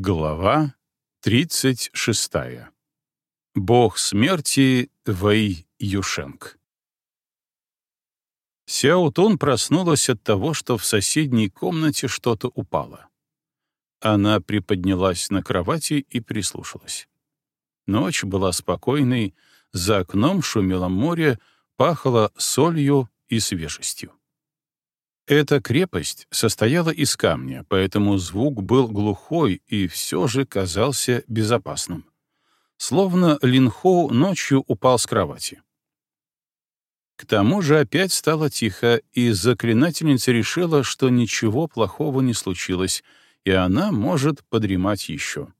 Глава 36. Бог смерти Вэй Юшенк. Сяо Тун проснулась от того, что в соседней комнате что-то упало. Она приподнялась на кровати и прислушалась. Ночь была спокойной, за окном шумело море, пахло солью и свежестью. Эта крепость состояла из камня, поэтому звук был глухой и все же казался безопасным. Словно Линхоу ночью упал с кровати. К тому же опять стало тихо, и заклинательница решила, что ничего плохого не случилось, и она может подремать еще.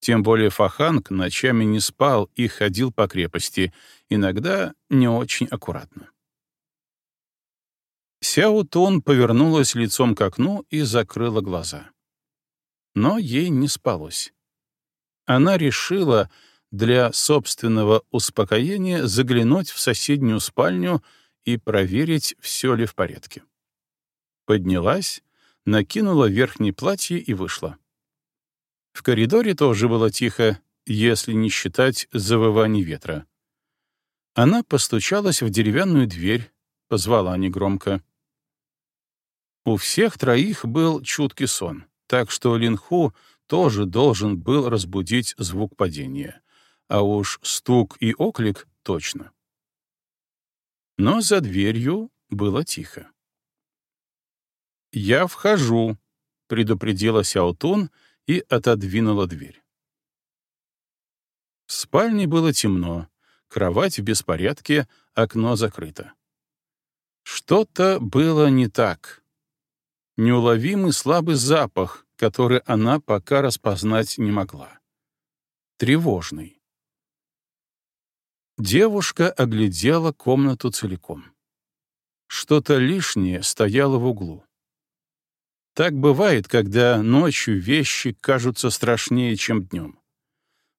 Тем более Фаханг ночами не спал и ходил по крепости, иногда не очень аккуратно. Сяо Тун повернулась лицом к окну и закрыла глаза. Но ей не спалось. Она решила для собственного успокоения заглянуть в соседнюю спальню и проверить, все ли в порядке. Поднялась, накинула верхнее платье и вышла. В коридоре тоже было тихо, если не считать завываний ветра. Она постучалась в деревянную дверь, позвала негромко. У всех троих был чуткий сон, так что Линху тоже должен был разбудить звук падения. А уж стук и оклик точно. Но за дверью было тихо. «Я вхожу», — предупредила Сяотун и отодвинула дверь. В спальне было темно, кровать в беспорядке, окно закрыто. Что-то было не так неуловимый слабый запах, который она пока распознать не могла. Тревожный. Девушка оглядела комнату целиком. Что-то лишнее стояло в углу. Так бывает, когда ночью вещи кажутся страшнее, чем днем.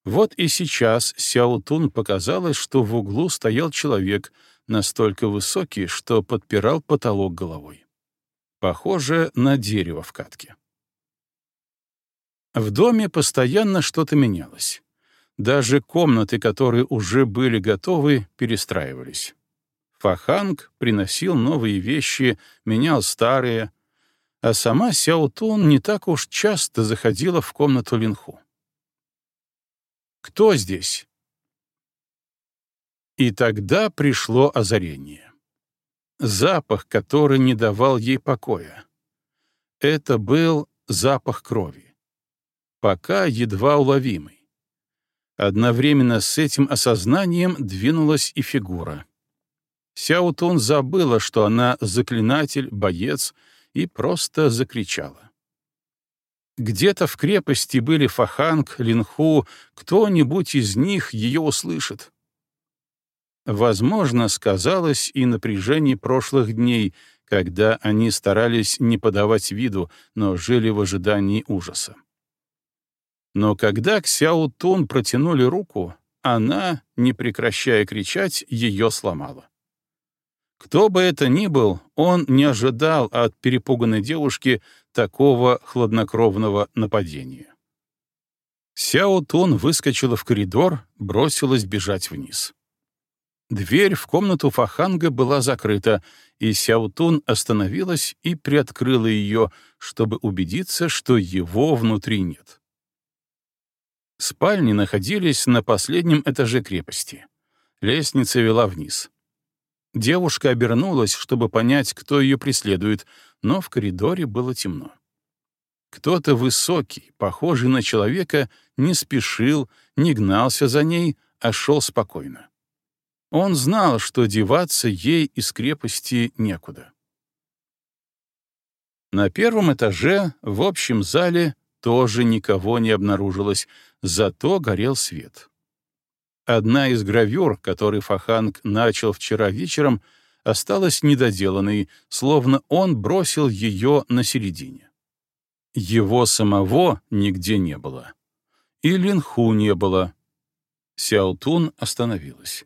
Вот и сейчас Сяутун показалось, что в углу стоял человек, настолько высокий, что подпирал потолок головой. Похоже на дерево в катке. В доме постоянно что-то менялось. Даже комнаты, которые уже были готовы, перестраивались. Фаханг приносил новые вещи, менял старые, а сама Сяотун не так уж часто заходила в комнату Линху. «Кто здесь?» И тогда пришло озарение запах, который не давал ей покоя. Это был запах крови. Пока едва уловимый. Одновременно с этим осознанием двинулась и фигура. Сяутун забыла, что она заклинатель, боец, и просто закричала. Где-то в крепости были Фаханг, Линху, кто-нибудь из них ее услышит. Возможно, сказалось и напряжение прошлых дней, когда они старались не подавать виду, но жили в ожидании ужаса. Но когда к Сяо Тун протянули руку, она, не прекращая кричать, ее сломала. Кто бы это ни был, он не ожидал от перепуганной девушки такого хладнокровного нападения. Сяо Тун выскочила в коридор, бросилась бежать вниз. Дверь в комнату Фаханга была закрыта, и Сяутун остановилась и приоткрыла ее, чтобы убедиться, что его внутри нет. Спальни находились на последнем этаже крепости. Лестница вела вниз. Девушка обернулась, чтобы понять, кто ее преследует, но в коридоре было темно. Кто-то высокий, похожий на человека, не спешил, не гнался за ней, а шел спокойно. Он знал, что деваться ей из крепости некуда. На первом этаже, в общем зале, тоже никого не обнаружилось, зато горел свет. Одна из гравюр, которые Фаханг начал вчера вечером, осталась недоделанной, словно он бросил ее на середине. Его самого нигде не было. И Линху не было. Сяутун остановилась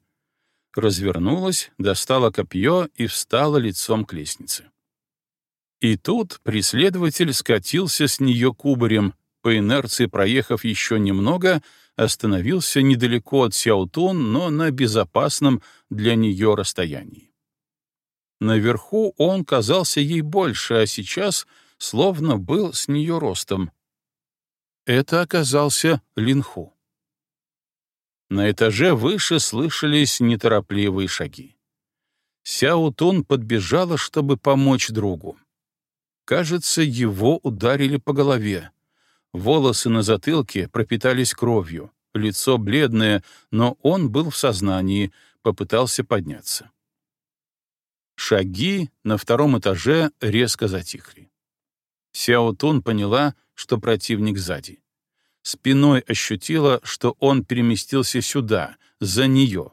развернулась, достала копье и встала лицом к лестнице. И тут преследователь скатился с нее кубарем, по инерции проехав еще немного, остановился недалеко от Сяутун, но на безопасном для нее расстоянии. Наверху он казался ей больше, а сейчас словно был с нее ростом. Это оказался Линху. На этаже выше слышались неторопливые шаги. Сяутун подбежала, чтобы помочь другу. Кажется, его ударили по голове. Волосы на затылке пропитались кровью, лицо бледное, но он был в сознании, попытался подняться. Шаги на втором этаже резко затихли. Сяо Тун поняла, что противник сзади. Спиной ощутила, что он переместился сюда, за нее.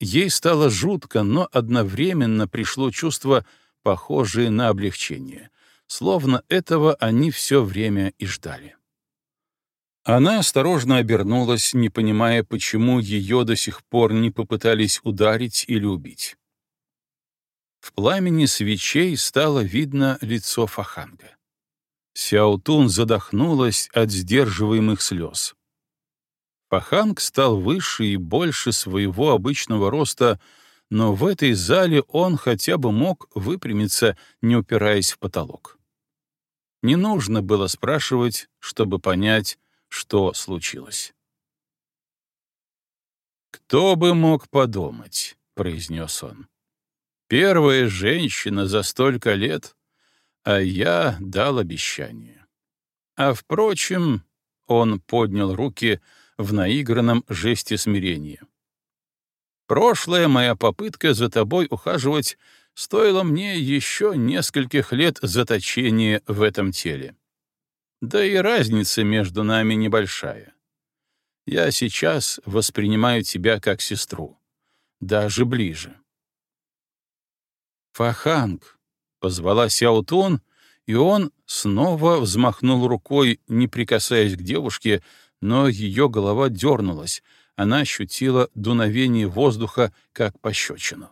Ей стало жутко, но одновременно пришло чувство, похожее на облегчение словно этого они все время и ждали. Она осторожно обернулась, не понимая, почему ее до сих пор не попытались ударить или убить. В пламени свечей стало видно лицо Фаханга. Сяутун задохнулась от сдерживаемых слез. Фаханг стал выше и больше своего обычного роста, но в этой зале он хотя бы мог выпрямиться, не упираясь в потолок. Не нужно было спрашивать, чтобы понять, что случилось. «Кто бы мог подумать», — произнес он. «Первая женщина за столько лет, а я дал обещание. А, впрочем, он поднял руки в наигранном жесте смирения. Прошлая моя попытка за тобой ухаживать стоило мне еще нескольких лет заточения в этом теле. Да и разница между нами небольшая. Я сейчас воспринимаю тебя как сестру, даже ближе. «Фаханг», — позвала Сяутун, и он снова взмахнул рукой, не прикасаясь к девушке, но ее голова дернулась, она ощутила дуновение воздуха, как пощечину.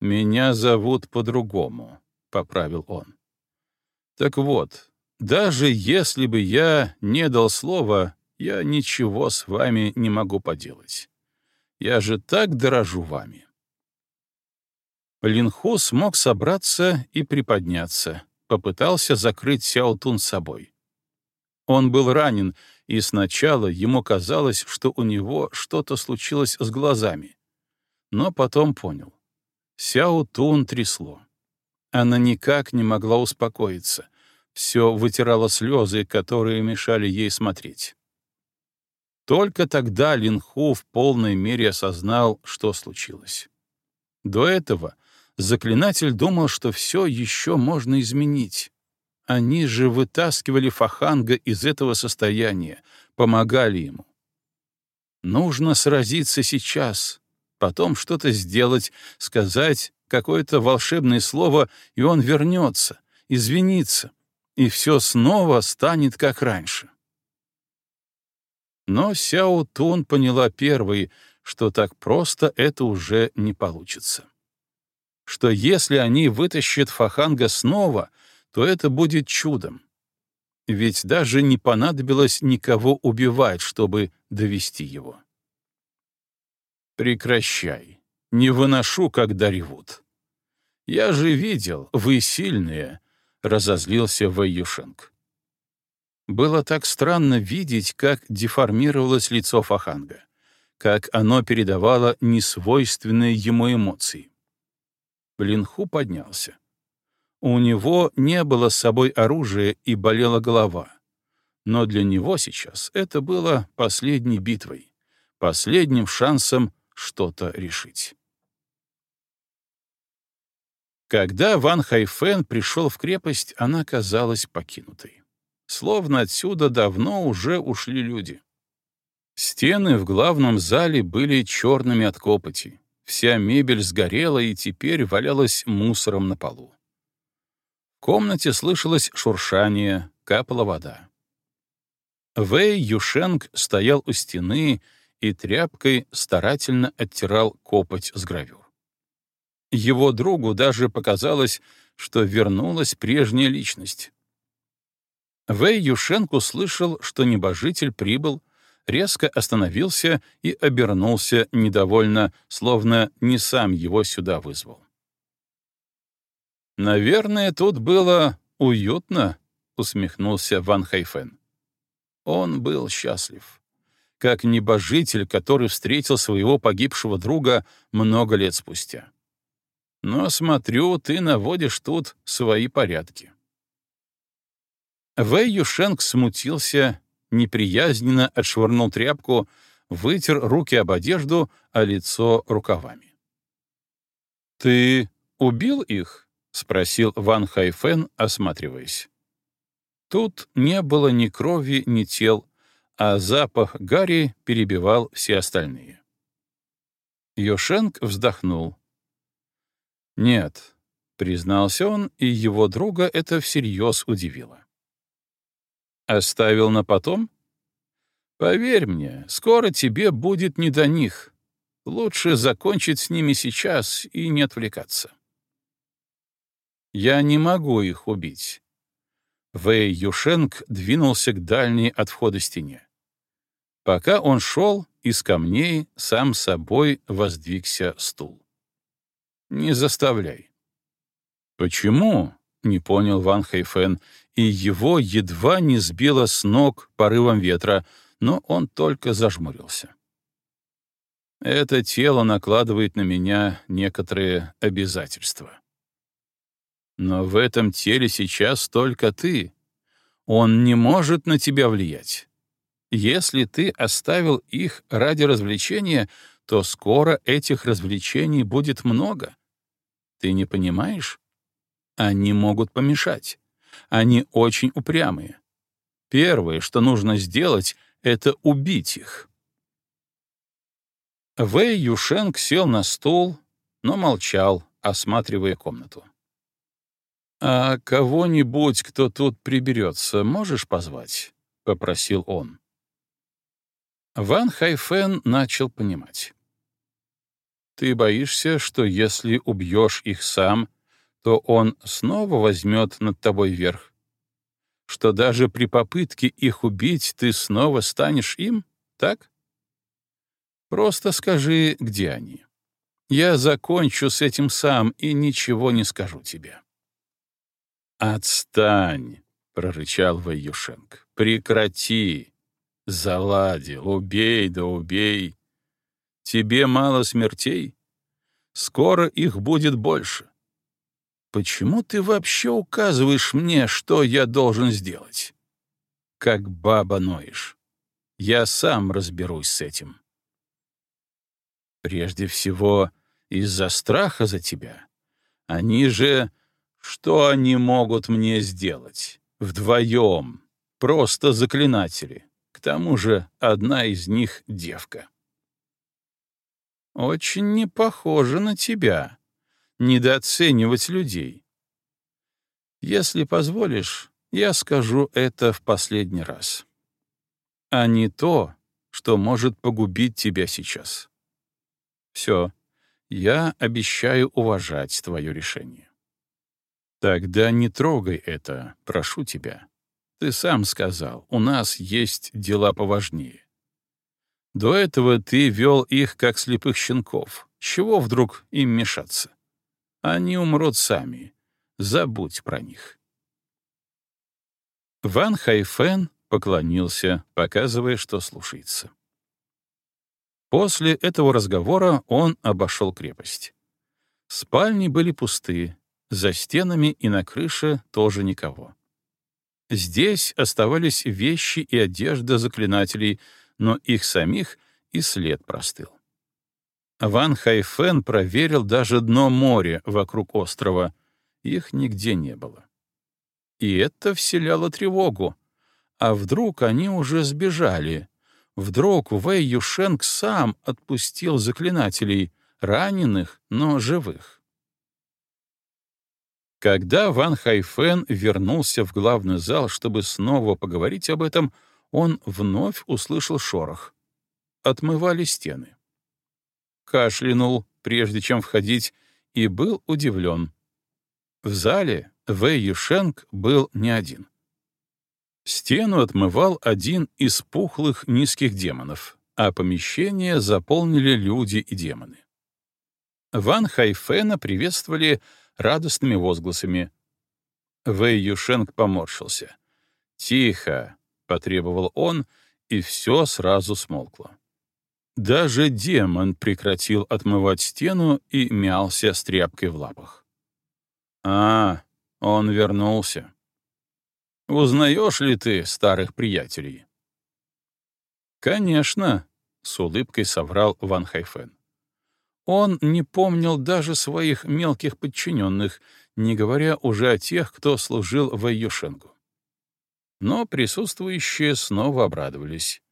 «Меня зовут по-другому», — поправил он. «Так вот, даже если бы я не дал слова, я ничего с вами не могу поделать. Я же так дорожу вами». Линху смог собраться и приподняться, попытался закрыть Сяотун собой. Он был ранен, и сначала ему казалось, что у него что-то случилось с глазами. Но потом понял. Сяо Тун трясло. Она никак не могла успокоиться. Все вытирала слезы, которые мешали ей смотреть. Только тогда Линху в полной мере осознал, что случилось. До этого заклинатель думал, что все еще можно изменить. Они же вытаскивали Фаханга из этого состояния, помогали ему. Нужно сразиться сейчас, потом что-то сделать, сказать какое-то волшебное слово, и он вернется, извинится, и все снова станет как раньше. Но Сяо Тун поняла первой, что так просто это уже не получится. Что если они вытащат Фаханга снова, то это будет чудом. Ведь даже не понадобилось никого убивать, чтобы довести его. Прекращай. Не выношу, когда ревут. Я же видел, вы сильные, — разозлился Вэйюшенг. Было так странно видеть, как деформировалось лицо Фаханга, как оно передавало несвойственные ему эмоции. Блинху поднялся. У него не было с собой оружия и болела голова. Но для него сейчас это было последней битвой, последним шансом что-то решить. Когда Ван Хайфен пришел в крепость, она казалась покинутой. Словно отсюда давно уже ушли люди. Стены в главном зале были черными от копоти. Вся мебель сгорела и теперь валялась мусором на полу. В комнате слышалось шуршание, капала вода. Вэй Юшенг стоял у стены и тряпкой старательно оттирал копоть с гравюр. Его другу даже показалось, что вернулась прежняя личность. Вэй Юшенк услышал, что небожитель прибыл, резко остановился и обернулся недовольно, словно не сам его сюда вызвал. «Наверное, тут было уютно», — усмехнулся Ван Хайфен. Он был счастлив. Как небожитель, который встретил своего погибшего друга много лет спустя. Но, смотрю, ты наводишь тут свои порядки. Вэй Юшенг смутился, неприязненно отшвырнул тряпку, вытер руки об одежду, а лицо рукавами. «Ты убил их?» — спросил Ван Хайфен, осматриваясь. Тут не было ни крови, ни тел, а запах гари перебивал все остальные. Йошенк вздохнул. «Нет», — признался он, и его друга это всерьез удивило. «Оставил на потом?» «Поверь мне, скоро тебе будет не до них. Лучше закончить с ними сейчас и не отвлекаться». «Я не могу их убить. Вэй Юшенг двинулся к дальней от входа стене. Пока он шел, из камней сам собой воздвигся стул. «Не заставляй». «Почему?» — не понял Ван Хайфен, и его едва не сбило с ног порывом ветра, но он только зажмурился. «Это тело накладывает на меня некоторые обязательства». Но в этом теле сейчас только ты. Он не может на тебя влиять. Если ты оставил их ради развлечения, то скоро этих развлечений будет много. Ты не понимаешь? Они могут помешать. Они очень упрямые. Первое, что нужно сделать, — это убить их. Вэй Юшенг сел на стул, но молчал, осматривая комнату. «А кого-нибудь, кто тут приберется, можешь позвать?» — попросил он. Ван Хайфен начал понимать. «Ты боишься, что если убьешь их сам, то он снова возьмет над тобой верх? Что даже при попытке их убить ты снова станешь им, так? Просто скажи, где они. Я закончу с этим сам и ничего не скажу тебе». «Отстань!» — прорычал Ваюшенк. «Прекрати! Заладил, убей да убей! Тебе мало смертей? Скоро их будет больше. Почему ты вообще указываешь мне, что я должен сделать? Как баба ноешь. Я сам разберусь с этим. Прежде всего, из-за страха за тебя. Они же что они могут мне сделать? Вдвоем. Просто заклинатели. К тому же одна из них — девка. Очень не похоже на тебя. Недооценивать людей. Если позволишь, я скажу это в последний раз. А не то, что может погубить тебя сейчас. Все, я обещаю уважать твое решение. Тогда не трогай это, прошу тебя. Ты сам сказал, у нас есть дела поважнее. До этого ты вел их как слепых щенков. Чего вдруг им мешаться? Они умрут сами. Забудь про них. Ван Хайфен поклонился, показывая, что слушается. После этого разговора он обошел крепость. Спальни были пустые, за стенами и на крыше тоже никого. Здесь оставались вещи и одежда заклинателей, но их самих и след простыл. Ван Хайфен проверил даже дно моря вокруг острова. Их нигде не было. И это вселяло тревогу. А вдруг они уже сбежали? Вдруг Вэй Юшенг сам отпустил заклинателей, раненых, но живых? Когда Ван Хайфен вернулся в главный зал, чтобы снова поговорить об этом, он вновь услышал шорох. Отмывали стены. Кашлянул, прежде чем входить, и был удивлен. В зале Вэй Юшенг был не один. Стену отмывал один из пухлых низких демонов, а помещение заполнили люди и демоны. Ван Хайфена приветствовали радостными возгласами. Вэй Юшенг поморщился. «Тихо!» — потребовал он, и все сразу смолкло. Даже демон прекратил отмывать стену и мялся с тряпкой в лапах. «А, он вернулся. Узнаешь ли ты старых приятелей?» «Конечно», — с улыбкой соврал Ван Хайфен. Он не помнил даже своих мелких подчиненных, не говоря уже о тех, кто служил в Юшенгу. Но присутствующие снова обрадовались.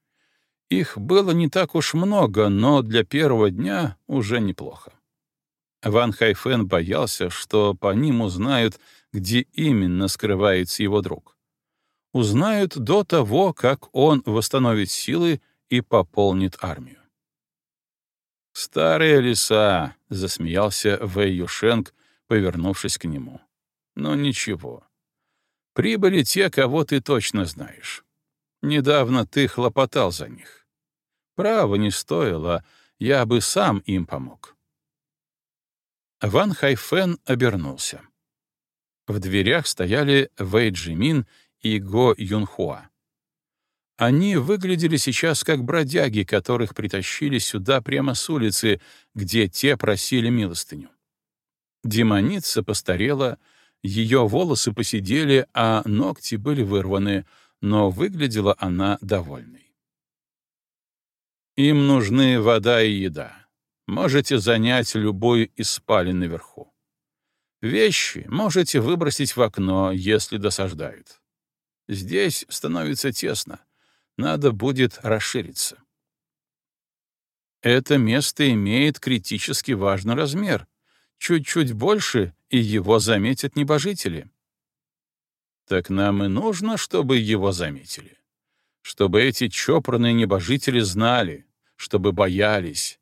Их было не так уж много, но для первого дня уже неплохо. Ван Хайфен боялся, что по ним узнают, где именно скрывается его друг. Узнают до того, как он восстановит силы и пополнит армию. «Старые леса», — засмеялся Вэй Юшенг, повернувшись к нему. «Но ничего. Прибыли те, кого ты точно знаешь. Недавно ты хлопотал за них. Право не стоило, я бы сам им помог». Ван Хайфен обернулся. В дверях стояли Вэй Джимин и Го Юнхуа. Они выглядели сейчас как бродяги, которых притащили сюда прямо с улицы, где те просили милостыню. Демоница постарела, ее волосы посидели, а ногти были вырваны, но выглядела она довольной. «Им нужны вода и еда. Можете занять любой из спален наверху. Вещи можете выбросить в окно, если досаждают. Здесь становится тесно, надо будет расшириться. Это место имеет критически важный размер. Чуть-чуть больше, и его заметят небожители. Так нам и нужно, чтобы его заметили. Чтобы эти чопорные небожители знали, чтобы боялись.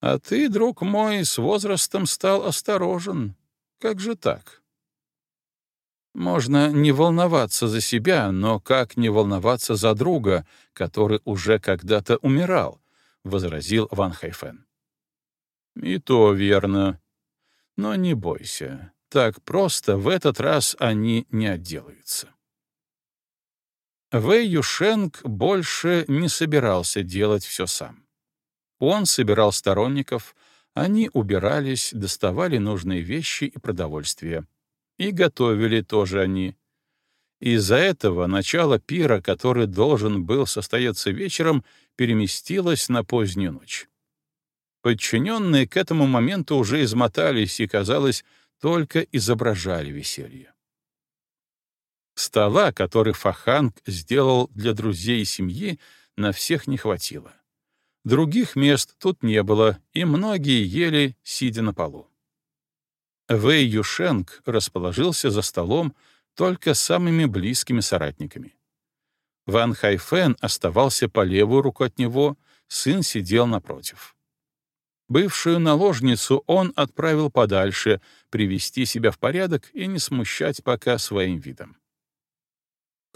А ты, друг мой, с возрастом стал осторожен. Как же так? Можно не волноваться за себя, но как не волноваться за друга, который уже когда-то умирал, — возразил Ван Хайфен. И то верно. Но не бойся, так просто в этот раз они не отделаются. Вэй Юшенг больше не собирался делать все сам. Он собирал сторонников, они убирались, доставали нужные вещи и продовольствие — и готовили тоже они. Из-за этого начало пира, который должен был состояться вечером, переместилось на позднюю ночь. Подчиненные к этому моменту уже измотались и, казалось, только изображали веселье. Стола, который Фаханг сделал для друзей и семьи, на всех не хватило. Других мест тут не было, и многие ели, сидя на полу. Вэй Юшенг расположился за столом только с самыми близкими соратниками. Ван Хайфен оставался по левую руку от него, сын сидел напротив. Бывшую наложницу он отправил подальше, привести себя в порядок и не смущать пока своим видом.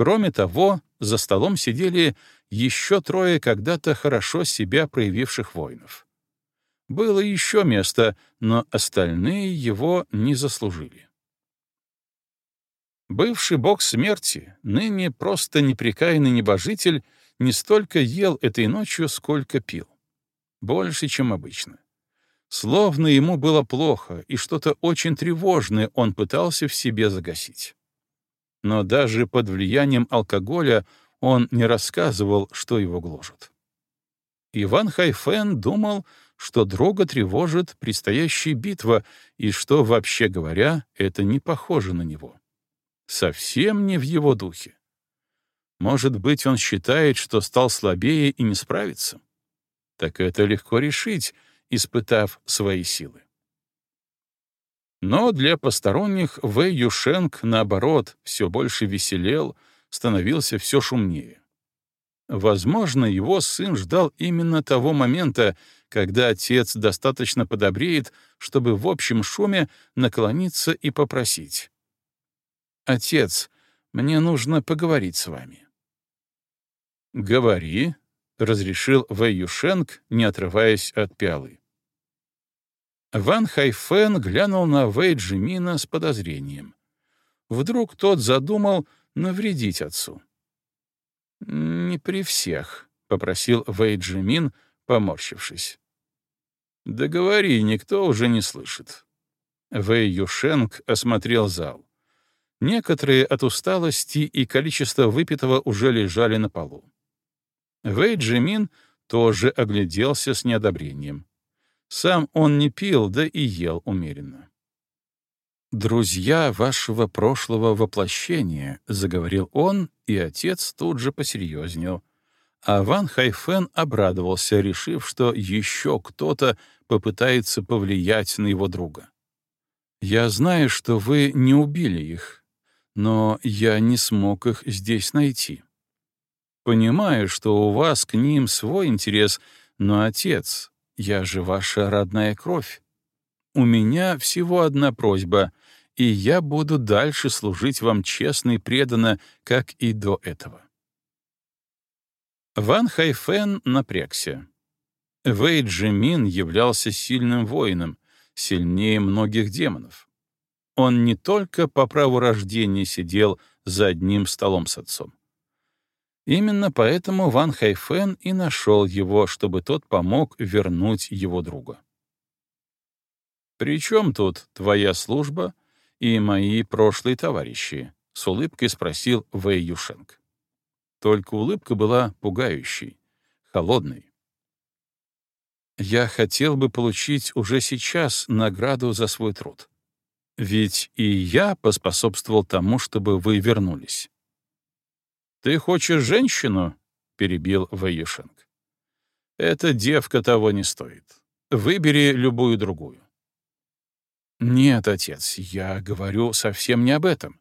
Кроме того, за столом сидели еще трое когда-то хорошо себя проявивших воинов. Было еще место, но остальные его не заслужили. Бывший бог смерти, ныне просто непрекаянный небожитель, не столько ел этой ночью, сколько пил. Больше, чем обычно. Словно ему было плохо, и что-то очень тревожное он пытался в себе загасить. Но даже под влиянием алкоголя он не рассказывал, что его гложет. Иван Хайфен думал, что друга тревожит предстоящая битва и что, вообще говоря, это не похоже на него. Совсем не в его духе. Может быть, он считает, что стал слабее и не справится? Так это легко решить, испытав свои силы. Но для посторонних Вэй Юшенг, наоборот, все больше веселел, становился все шумнее. Возможно, его сын ждал именно того момента, когда отец достаточно подобреет, чтобы в общем шуме наклониться и попросить. «Отец, Мне нужно поговорить с вами». «Говори», — разрешил Вэй Юшенк, не отрываясь от пиалы. Ван Хайфен глянул на Вэй Джимина с подозрением. Вдруг тот задумал навредить отцу. «Не при всех», — попросил Вэй Джимин, поморщившись. «Да говори, никто уже не слышит». Вэй Юшенк осмотрел зал. Некоторые от усталости и количества выпитого уже лежали на полу. Вэй Джимин тоже огляделся с неодобрением. Сам он не пил, да и ел умеренно. «Друзья вашего прошлого воплощения», — заговорил он, и отец тут же посерьезнел. А Ван Хайфен обрадовался, решив, что еще кто-то попытается повлиять на его друга. «Я знаю, что вы не убили их, но я не смог их здесь найти. Понимаю, что у вас к ним свой интерес, но, отец, я же ваша родная кровь. У меня всего одна просьба, и я буду дальше служить вам честно и преданно, как и до этого». Ван Хайфен напрягся. Вэй Джимин являлся сильным воином, сильнее многих демонов. Он не только по праву рождения сидел за одним столом с отцом. Именно поэтому Ван Хайфен и нашел его, чтобы тот помог вернуть его друга. «При чем тут твоя служба и мои прошлые товарищи?» — с улыбкой спросил Вэй Юшенк. Только улыбка была пугающей, холодной. «Я хотел бы получить уже сейчас награду за свой труд. Ведь и я поспособствовал тому, чтобы вы вернулись. «Ты хочешь женщину?» — перебил Ваюшенк. «Эта девка того не стоит. Выбери любую другую». «Нет, отец, я говорю совсем не об этом.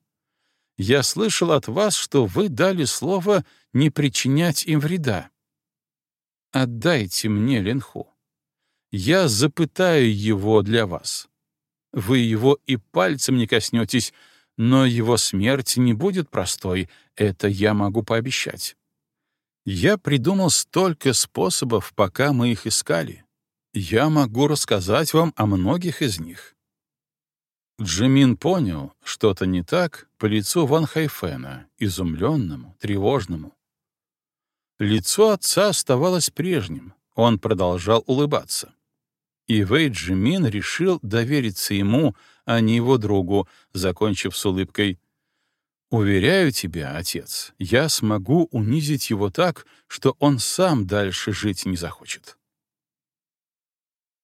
Я слышал от вас, что вы дали слово не причинять им вреда. Отдайте мне Ленху. Я запытаю его для вас. Вы его и пальцем не коснетесь, но его смерть не будет простой, это я могу пообещать. Я придумал столько способов, пока мы их искали. Я могу рассказать вам о многих из них. Джимин понял, что-то не так по лицу Ван Хайфена, изумленному, тревожному. Лицо отца оставалось прежним, он продолжал улыбаться. И Вэй Джимин решил довериться ему, а не его другу, закончив с улыбкой. «Уверяю тебя, отец, я смогу унизить его так, что он сам дальше жить не захочет».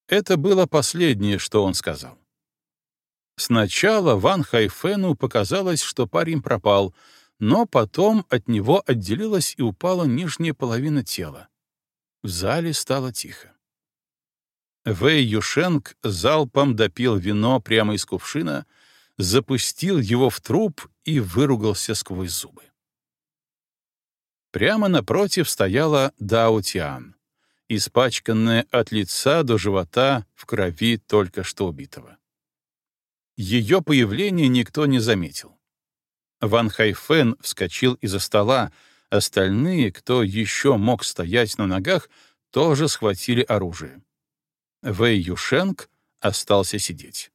Это было последнее, что он сказал. Сначала Ван Хайфену показалось, что парень пропал, но потом от него отделилась и упала нижняя половина тела. В зале стало тихо. Вэй Юшенк залпом допил вино прямо из кувшина, запустил его в труп и выругался сквозь зубы. Прямо напротив стояла Дао Тиан, испачканная от лица до живота в крови только что убитого. Ее появление никто не заметил. Ван Хайфен вскочил из-за стола, остальные, кто еще мог стоять на ногах, тоже схватили оружие. Вэй Юшенк остался сидеть.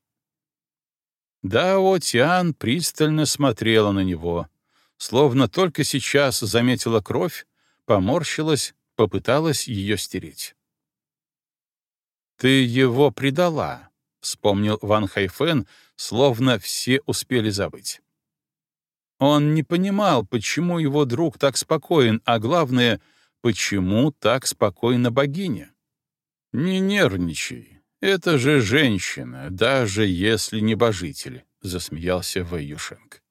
Дао Тиан пристально смотрела на него, словно только сейчас заметила кровь, поморщилась, попыталась ее стереть. «Ты его предала», — вспомнил Ван Хайфен, словно все успели забыть. Он не понимал, почему его друг так спокоен, а главное, почему так спокойна богиня. «Не нервничай. Это же женщина, даже если небожитель», — засмеялся Вэйюшенк.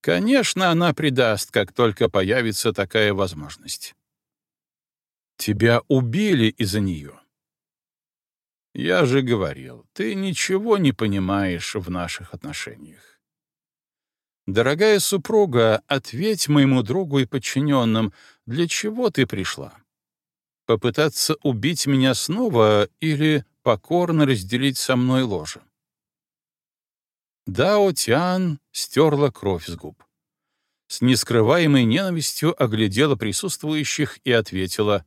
«Конечно, она предаст, как только появится такая возможность». «Тебя убили из-за нее». «Я же говорил, ты ничего не понимаешь в наших отношениях». «Дорогая супруга, ответь моему другу и подчиненным, для чего ты пришла?» Попытаться убить меня снова или покорно разделить со мной ложе? Дао Тиан стерла кровь с губ. с нескрываемой ненавистью оглядела присутствующих и ответила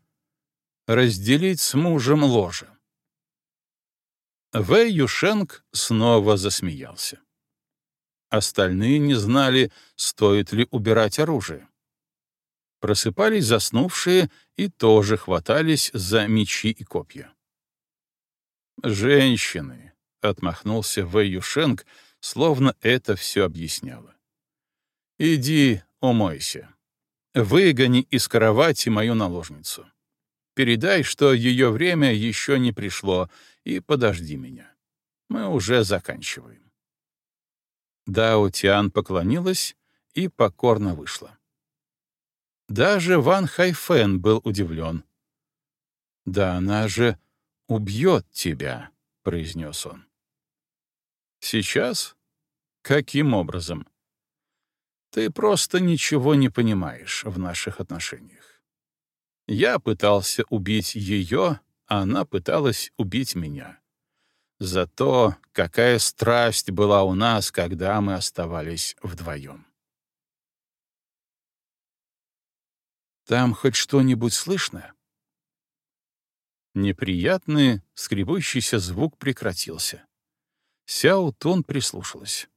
«Разделить с мужем ложе». Вэй Юшенг снова засмеялся. Остальные не знали, стоит ли убирать оружие. Просыпались заснувшие и тоже хватались за мечи и копья. «Женщины», — отмахнулся Вэй Юшенг, словно это все объясняло. «Иди умойся. Выгони из кровати мою наложницу. Передай, что ее время еще не пришло, и подожди меня. Мы уже заканчиваем». Дао Тиан поклонилась и покорно вышла. Даже Ван Хайфен был удивлен. «Да она же убьет тебя», — произнес он. «Сейчас? Каким образом?» «Ты просто ничего не понимаешь в наших отношениях. Я пытался убить ее, а она пыталась убить меня. Зато какая страсть была у нас, когда мы оставались вдвоем. Там хоть что-нибудь слышно? Неприятный, скребущийся звук прекратился. Сяо Тун прислушалась.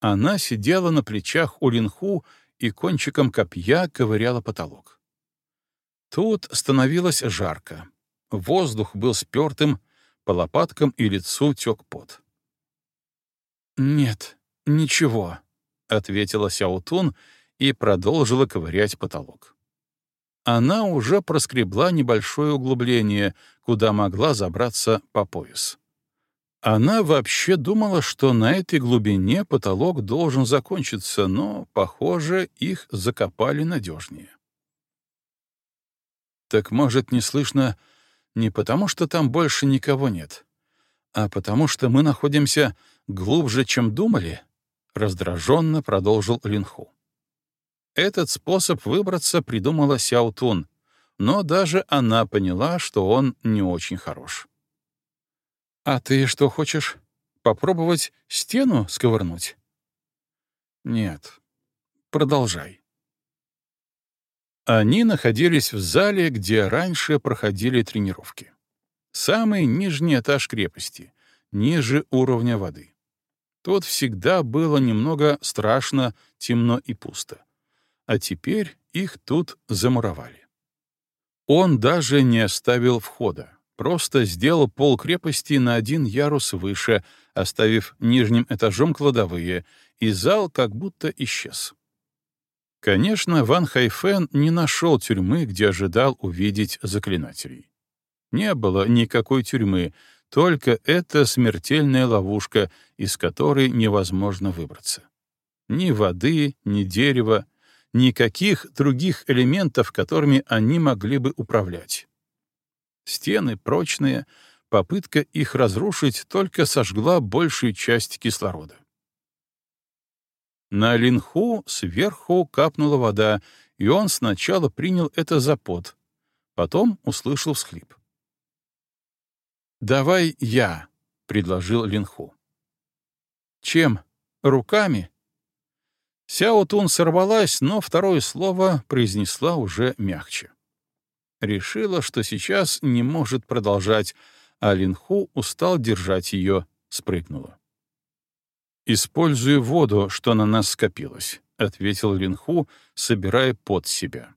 Она сидела на плечах у Линху и кончиком копья ковыряла потолок. Тут становилось жарко. Воздух был спертым, по лопаткам и лицу тек пот. «Нет, ничего», — ответила Сяутун и продолжила ковырять потолок. Она уже проскребла небольшое углубление, куда могла забраться по пояс. Она вообще думала, что на этой глубине потолок должен закончиться, но, похоже, их закопали надежнее. Так, может, не слышно не потому, что там больше никого нет, а потому что мы находимся глубже, чем думали, раздраженно продолжил Линху. Этот способ выбраться придумала Сяутун, но даже она поняла, что он не очень хорош. «А ты что хочешь? Попробовать стену сковырнуть?» «Нет. Продолжай». Они находились в зале, где раньше проходили тренировки. Самый нижний этаж крепости, ниже уровня воды. Тут всегда было немного страшно, темно и пусто. А теперь их тут замуровали. Он даже не оставил входа, просто сделал пол крепости на один ярус выше, оставив нижним этажом кладовые, и зал как будто исчез. Конечно, Ван Хайфен не нашел тюрьмы, где ожидал увидеть заклинателей. Не было никакой тюрьмы, только эта смертельная ловушка, из которой невозможно выбраться. Ни воды, ни дерева, никаких других элементов, которыми они могли бы управлять. Стены прочные, попытка их разрушить только сожгла большую часть кислорода. На Линху сверху капнула вода, и он сначала принял это за пот, потом услышал всхлип. «Давай я», — предложил Линху. «Чем? Руками?» Сяо Тун сорвалась, но второе слово произнесла уже мягче. Решила, что сейчас не может продолжать, а Линху устал держать ее, спрыгнула. «Использую воду, что на нас скопилось», — ответил Линху, собирая под себя.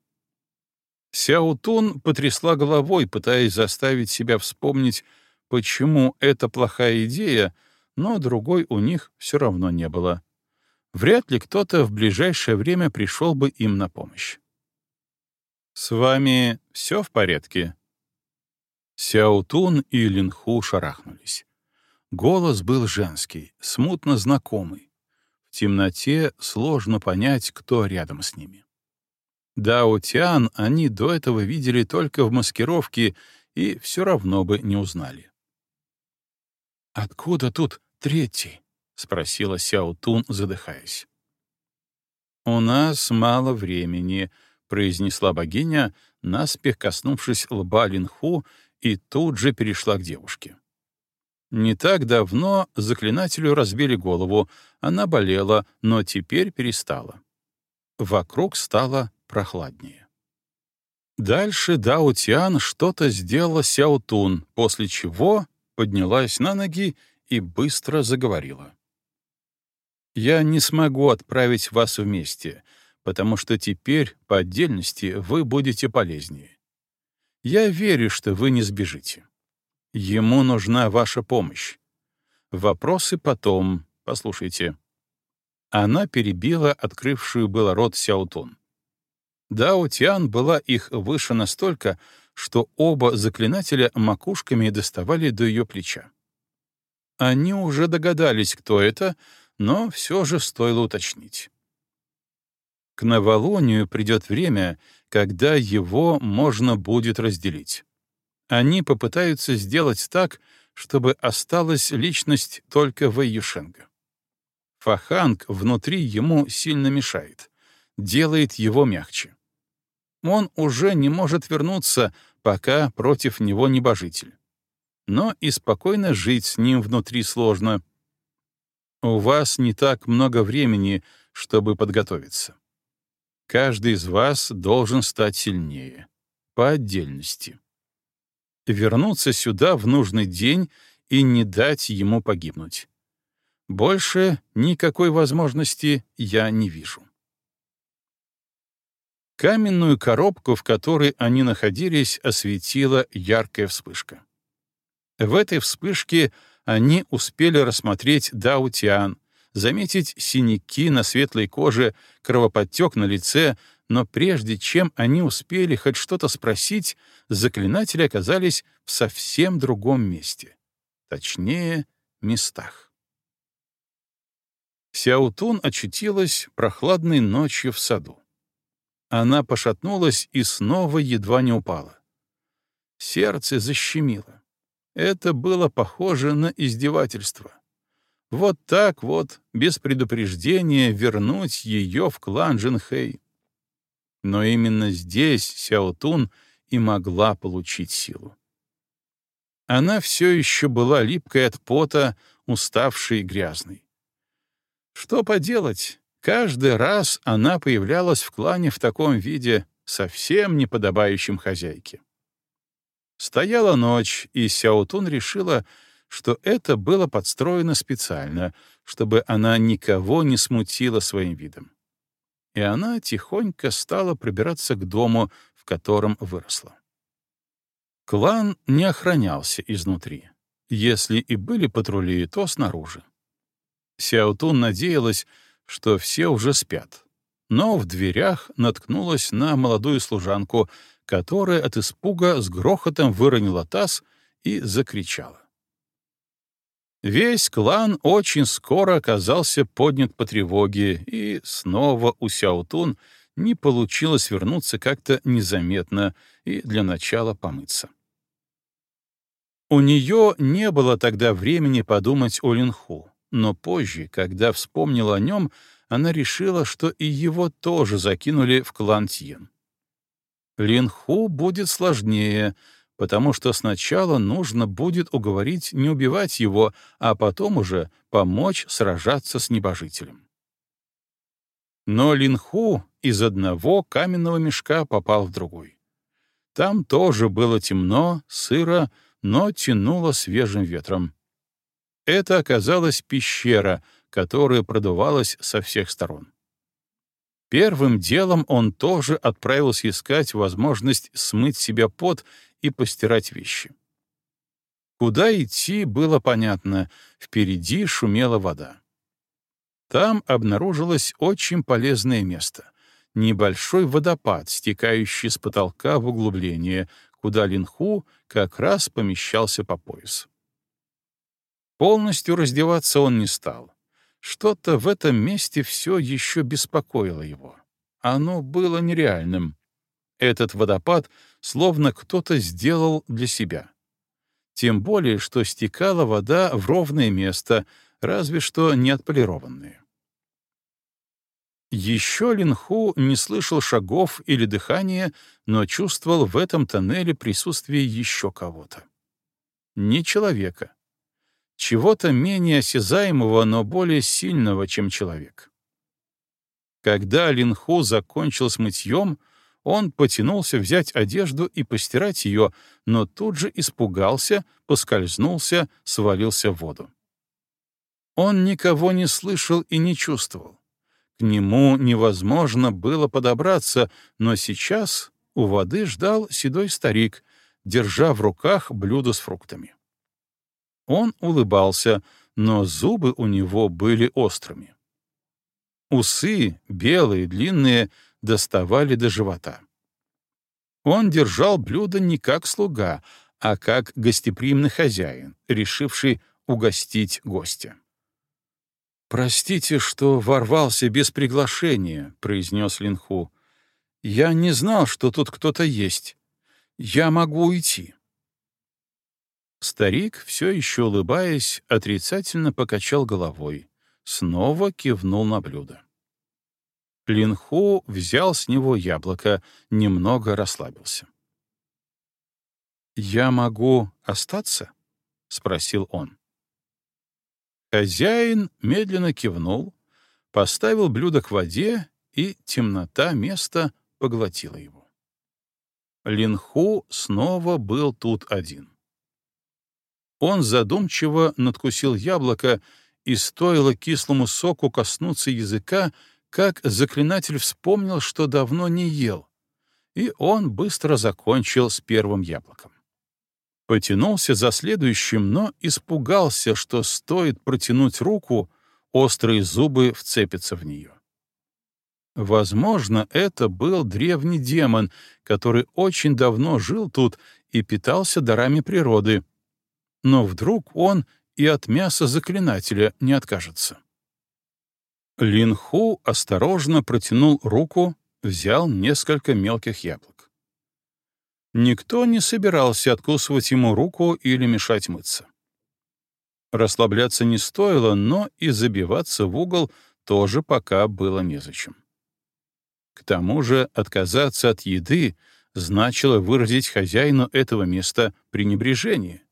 Сяо Тун потрясла головой, пытаясь заставить себя вспомнить, почему это плохая идея, но другой у них все равно не было. Вряд ли кто-то в ближайшее время пришел бы им на помощь. «С вами все в порядке?» Сяо Тун и Линху шарахнулись. Голос был женский, смутно знакомый. В темноте сложно понять, кто рядом с ними. Дао Тиан они до этого видели только в маскировке и все равно бы не узнали. «Откуда тут третий?» — спросила Сяо Тун, задыхаясь. «У нас мало времени», — произнесла богиня, наспех коснувшись лба Линху, и тут же перешла к девушке. Не так давно заклинателю разбили голову, она болела, но теперь перестала. вокруг стало прохладнее. Дальше Дао Тиан что-то сделала Сяо Тун, после чего поднялась на ноги и быстро заговорила. «Я не смогу отправить вас вместе, потому что теперь по отдельности вы будете полезнее. Я верю, что вы не сбежите. Ему нужна ваша помощь. Вопросы потом, послушайте». Она перебила открывшую было рот Сяотун. Дао Тиан была их выше настолько, что оба заклинателя макушками доставали до ее плеча. Они уже догадались, кто это, но все же стоило уточнить. К новолунию придет время, когда его можно будет разделить. Они попытаются сделать так, чтобы осталась личность только Вэй Юшенга. Фаханг внутри ему сильно мешает, делает его мягче он уже не может вернуться, пока против него небожитель. Но и спокойно жить с ним внутри сложно. У вас не так много времени, чтобы подготовиться. Каждый из вас должен стать сильнее, по отдельности. Вернуться сюда в нужный день и не дать ему погибнуть. Больше никакой возможности я не вижу. Каменную коробку, в которой они находились, осветила яркая вспышка. В этой вспышке они успели рассмотреть Даутиан, заметить синяки на светлой коже, кровоподтек на лице, но прежде чем они успели хоть что-то спросить, заклинатели оказались в совсем другом месте. Точнее, местах. Сяутун очутилась прохладной ночью в саду. Она пошатнулась и снова едва не упала. Сердце защемило. Это было похоже на издевательство. Вот так вот, без предупреждения, вернуть ее в клан Джинхэй. Но именно здесь Сяотун и могла получить силу. Она все еще была липкой от пота, уставшей и грязной. Что поделать, Каждый раз она появлялась в клане в таком виде, совсем не подобающем хозяйке. Стояла ночь, и Сяотун решила, что это было подстроено специально, чтобы она никого не смутила своим видом. И она тихонько стала пробираться к дому, в котором выросла. Клан не охранялся изнутри. Если и были патрули, то снаружи. Сяотун надеялась, что все уже спят. Но в дверях наткнулась на молодую служанку, которая от испуга с грохотом выронила таз и закричала. Весь клан очень скоро оказался поднят по тревоге, и снова у Сяутун не получилось вернуться как-то незаметно и для начала помыться. У нее не было тогда времени подумать о Линху, но позже, когда вспомнила о нем, она решила, что и его тоже закинули в клан Тьен. Линху будет сложнее, потому что сначала нужно будет уговорить не убивать его, а потом уже помочь сражаться с небожителем. Но Линху из одного каменного мешка попал в другой. Там тоже было темно, сыро, но тянуло свежим ветром. Это оказалась пещера, которая продувалась со всех сторон. Первым делом он тоже отправился искать возможность смыть себя пот и постирать вещи. Куда идти, было понятно, впереди шумела вода. Там обнаружилось очень полезное место — небольшой водопад, стекающий с потолка в углубление, куда Линху как раз помещался по пояс. Полностью раздеваться он не стал. Что-то в этом месте все еще беспокоило его. Оно было нереальным. Этот водопад словно кто-то сделал для себя. Тем более, что стекала вода в ровное место, разве что не отполированное. Еще Линху не слышал шагов или дыхания, но чувствовал в этом тоннеле присутствие еще кого-то. Не человека, чего-то менее осязаемого, но более сильного, чем человек. Когда Линху закончил с мытьем, он потянулся взять одежду и постирать ее, но тут же испугался, поскользнулся, свалился в воду. Он никого не слышал и не чувствовал. К нему невозможно было подобраться, но сейчас у воды ждал седой старик, держа в руках блюдо с фруктами. Он улыбался, но зубы у него были острыми. Усы, белые, длинные, доставали до живота. Он держал блюдо не как слуга, а как гостеприимный хозяин, решивший угостить гостя. «Простите, что ворвался без приглашения», — произнес Линху. «Я не знал, что тут кто-то есть. Я могу уйти». Старик, все еще улыбаясь, отрицательно покачал головой, снова кивнул на блюдо. Линху взял с него яблоко, немного расслабился. «Я могу остаться?» — спросил он. Хозяин медленно кивнул, поставил блюдо к воде, и темнота места поглотила его. Линху снова был тут один. Он задумчиво надкусил яблоко, и стоило кислому соку коснуться языка, как заклинатель вспомнил, что давно не ел, и он быстро закончил с первым яблоком. Потянулся за следующим, но испугался, что стоит протянуть руку, острые зубы вцепятся в нее. Возможно, это был древний демон, который очень давно жил тут и питался дарами природы. Но вдруг он и от мяса заклинателя не откажется. Линху осторожно протянул руку, взял несколько мелких яблок. Никто не собирался откусывать ему руку или мешать мыться. Расслабляться не стоило, но и забиваться в угол тоже пока было незачем. К тому же отказаться от еды значило выразить хозяину этого места пренебрежение,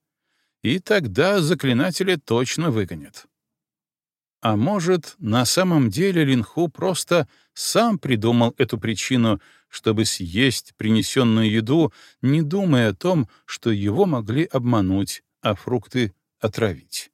и тогда заклинателя точно выгонят. А может, на самом деле Линху просто сам придумал эту причину, чтобы съесть принесенную еду, не думая о том, что его могли обмануть, а фрукты отравить.